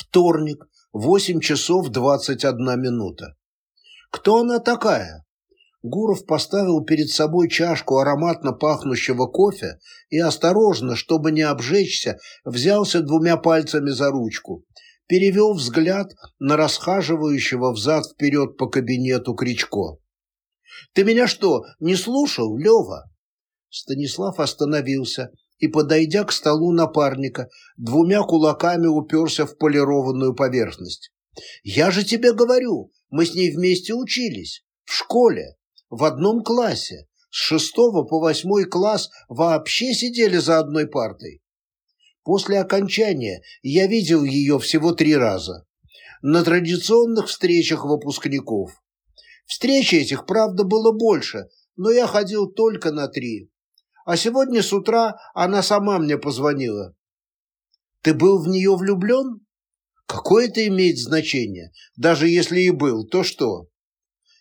Вторник, 8 часов 21 минута. Кто она такая? Гуров поставил перед собой чашку ароматно пахнущего кофе и осторожно, чтобы не обжечься, взялся двумя пальцами за ручку, перевел взгляд на расхаживающего взад-вперед по кабинету Кричко. «Ты меня что, не слушал, Лева?» Станислав остановился и, подойдя к столу напарника, двумя кулаками уперся в полированную поверхность. «Я же тебе говорю, мы с ней вместе учились, в школе, в одном классе, с шестого по восьмой класс вообще сидели за одной партой. После окончания я видел ее всего три раза. На традиционных встречах выпускников. Встреч этих, правда, было больше, но я ходил только на три. А сегодня с утра она сама мне позвонила. Ты был в нее влюблен? Какое это имеет значение? Даже если и был, то что?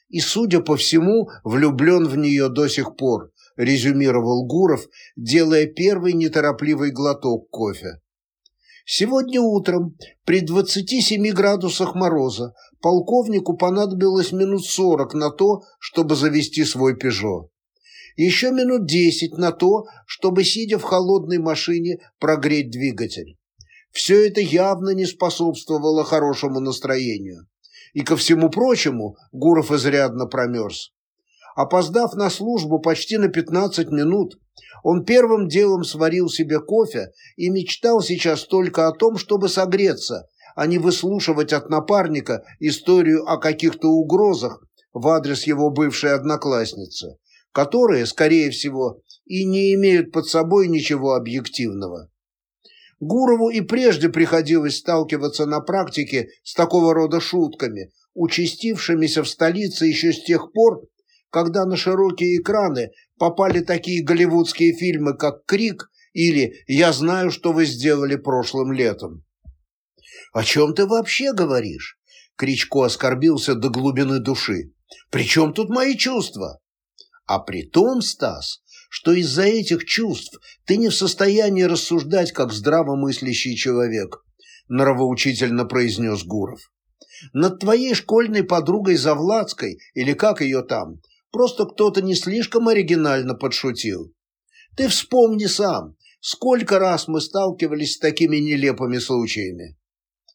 И, судя по всему, влюблен в нее до сих пор, резюмировал Гуров, делая первый неторопливый глоток кофе. Сегодня утром, при 27 градусах мороза, полковнику понадобилось минут 40 на то, чтобы завести свой «Пежо». Еще минут 10 на то, чтобы, сидя в холодной машине, прогреть двигатель. Все это явно не способствовало хорошему настроению. И ко всему прочему, Гуров изрядно промерз. Опоздав на службу почти на 15 минут, он первым делом сварил себе кофе и мечтал сейчас только о том, чтобы согреться, а не выслушивать от напарника историю о каких-то угрозах в адрес его бывшей одноклассницы, которые, скорее всего, и не имеют под собой ничего объективного. Гурову и прежде приходилось сталкиваться на практике с такого рода шутками, участившимися в столице еще с тех пор, когда на широкие экраны попали такие голливудские фильмы, как «Крик» или «Я знаю, что вы сделали прошлым летом». «О чем ты вообще говоришь?» Кричко оскорбился до глубины души. «При чем тут мои чувства?» «А при том, Стас, что из-за этих чувств ты не в состоянии рассуждать как здравомыслящий человек», нравоучительно произнес Гуров. «Над твоей школьной подругой Завладской, или как ее там, просто кто-то не слишком оригинально подшутил. Ты вспомни сам, сколько раз мы сталкивались с такими нелепыми случаями.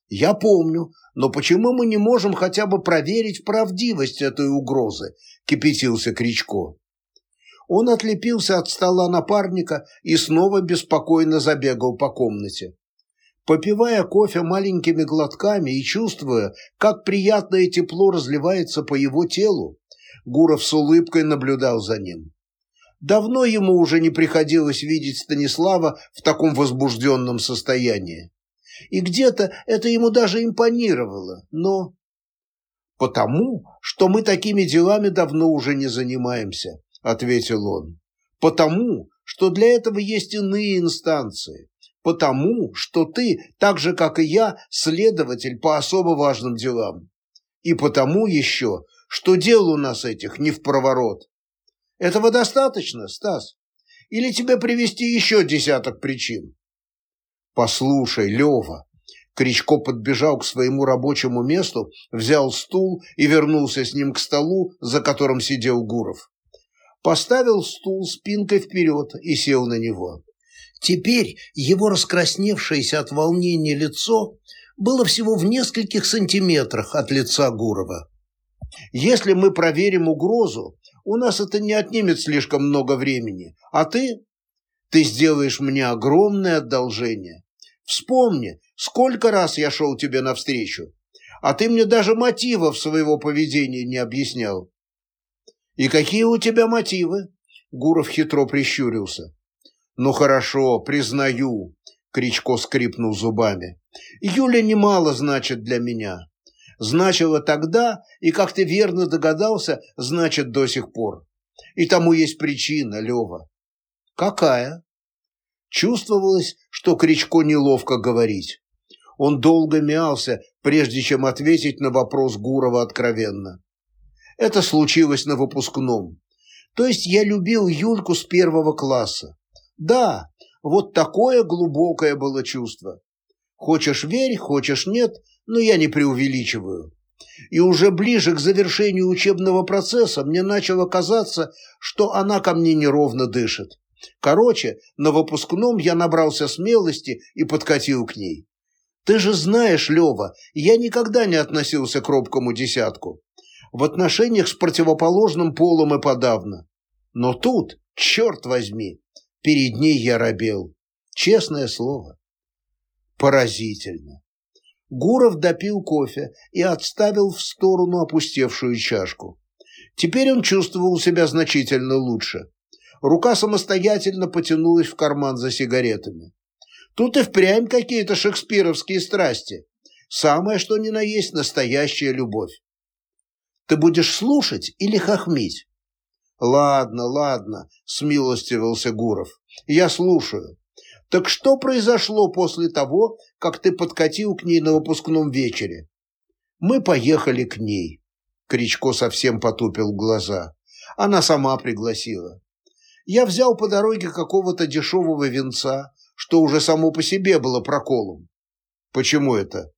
Я помню, но почему мы не можем хотя бы проверить правдивость этой угрозы, кипятился Кричко. Он отлепился от стола напарника и снова беспокойно забегал по комнате. Попивая кофе маленькими глотками и чувствуя, как приятное тепло разливается по его телу, Гуров с улыбкой наблюдал за ним. Давно ему уже не приходилось видеть Станислава в таком возбужденном состоянии. И где-то это ему даже импонировало, но... «Потому, что мы такими делами давно уже не занимаемся», — ответил он. «Потому, что для этого есть иные инстанции. Потому, что ты, так же, как и я, следователь по особо важным делам. И потому еще, что дел у нас этих не в проворот. Этого достаточно, Стас? Или тебе привести еще десяток причин? Послушай, Лева. Кричко подбежал к своему рабочему месту, взял стул и вернулся с ним к столу, за которым сидел Гуров. Поставил стул спинкой вперед и сел на него. Теперь его раскрасневшееся от волнения лицо было всего в нескольких сантиметрах от лица Гурова. Если мы проверим угрозу, у нас это не отнимет слишком много времени. А ты? Ты сделаешь мне огромное одолжение. Вспомни, сколько раз я шел тебе навстречу, а ты мне даже мотивов своего поведения не объяснял. И какие у тебя мотивы? Гуров хитро прищурился. Ну хорошо, признаю, Кричко скрипнул зубами. Юля немало значит для меня значило тогда и, как ты верно догадался, значит до сих пор. И тому есть причина, Лева. Какая? Чувствовалось, что Кричко неловко говорить. Он долго мялся, прежде чем ответить на вопрос Гурова откровенно. Это случилось на выпускном. То есть я любил Юльку с первого класса. Да, вот такое глубокое было чувство. Хочешь верь, хочешь нет, но я не преувеличиваю. И уже ближе к завершению учебного процесса мне начало казаться, что она ко мне неровно дышит. Короче, на выпускном я набрался смелости и подкатил к ней. Ты же знаешь, Лева, я никогда не относился к робкому десятку. В отношениях с противоположным полом и подавно. Но тут, черт возьми, перед ней я робел. Честное слово. Поразительно. Гуров допил кофе и отставил в сторону опустевшую чашку. Теперь он чувствовал себя значительно лучше. Рука самостоятельно потянулась в карман за сигаретами. Тут и впрямь какие-то шекспировские страсти. Самое, что ни на есть, настоящая любовь. Ты будешь слушать или хохмить? Ладно, ладно, смилостивился Гуров. Я слушаю. Так что произошло после того, как ты подкатил к ней на выпускном вечере? Мы поехали к ней. Кричко совсем потупил глаза. Она сама пригласила. Я взял по дороге какого-то дешевого венца, что уже само по себе было проколом. Почему это?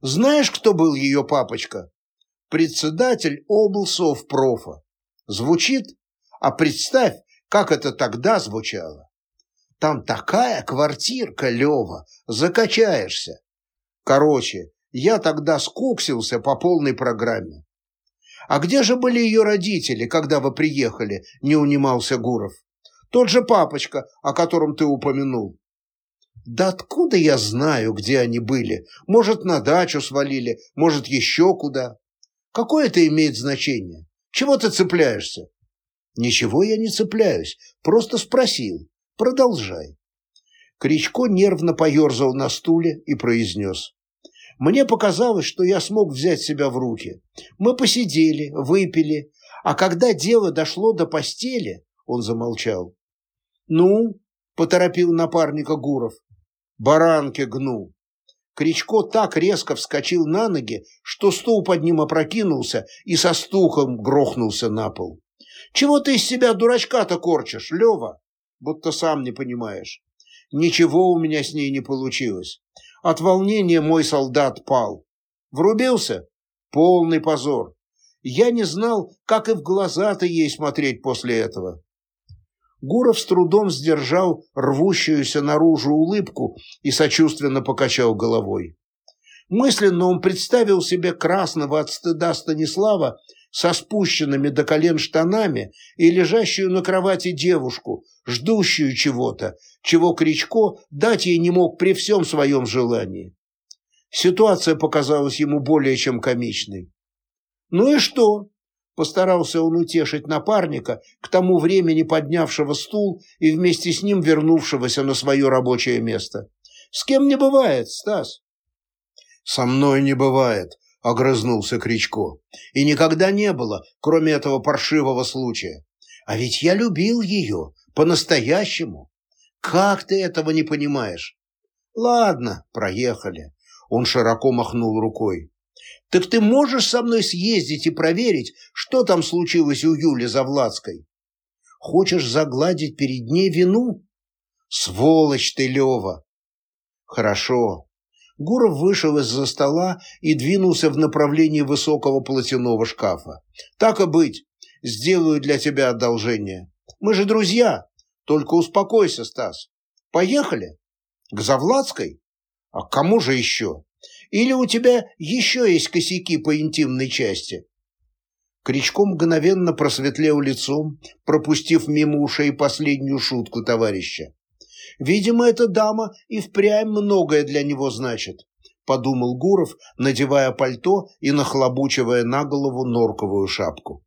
Знаешь, кто был ее папочка? Председатель облсовпрофа. Звучит? А представь, как это тогда звучало. Там такая квартирка, Лева, закачаешься. Короче, я тогда скуксился по полной программе. А где же были ее родители, когда вы приехали, не унимался Гуров. Тот же папочка, о котором ты упомянул. Да откуда я знаю, где они были? Может, на дачу свалили, может, еще куда. Какое это имеет значение? Чего ты цепляешься? Ничего я не цепляюсь, просто спросил. Продолжай. Кричко нервно поерзал на стуле и произнес. Мне показалось, что я смог взять себя в руки. Мы посидели, выпили, а когда дело дошло до постели, он замолчал. «Ну?» – поторопил напарника Гуров. «Баранки гну». Кричко так резко вскочил на ноги, что стул под ним опрокинулся и со стухом грохнулся на пол. «Чего ты из себя дурачка-то корчишь, Лева?» будто сам не понимаешь. Ничего у меня с ней не получилось. От волнения мой солдат пал. Врубился? Полный позор. Я не знал, как и в глаза-то ей смотреть после этого. Гуров с трудом сдержал рвущуюся наружу улыбку и сочувственно покачал головой. Мысленно он представил себе красного от стыда Станислава со спущенными до колен штанами и лежащую на кровати девушку, ждущую чего-то, чего Кричко дать ей не мог при всем своем желании. Ситуация показалась ему более чем комичной. «Ну и что?» – постарался он утешить напарника, к тому времени поднявшего стул и вместе с ним вернувшегося на свое рабочее место. «С кем не бывает, Стас?» «Со мной не бывает», — огрызнулся Кричко. «И никогда не было, кроме этого паршивого случая. А ведь я любил ее, по-настоящему. Как ты этого не понимаешь?» «Ладно, проехали». Он широко махнул рукой. «Так ты можешь со мной съездить и проверить, что там случилось у Юли Завладской? Хочешь загладить перед ней вину? Сволочь ты, Лева!» «Хорошо, Гуров вышел из-за стола и двинулся в направлении высокого платяного шкафа. «Так и быть, сделаю для тебя одолжение. Мы же друзья. Только успокойся, Стас. Поехали? К Завладской? А к кому же еще? Или у тебя еще есть косяки по интимной части?» Кричко мгновенно просветлел лицом, пропустив мимо ушей последнюю шутку товарища. Видимо, эта дама и впрямь многое для него значит, подумал Гуров, надевая пальто и нахлобучивая на голову норковую шапку.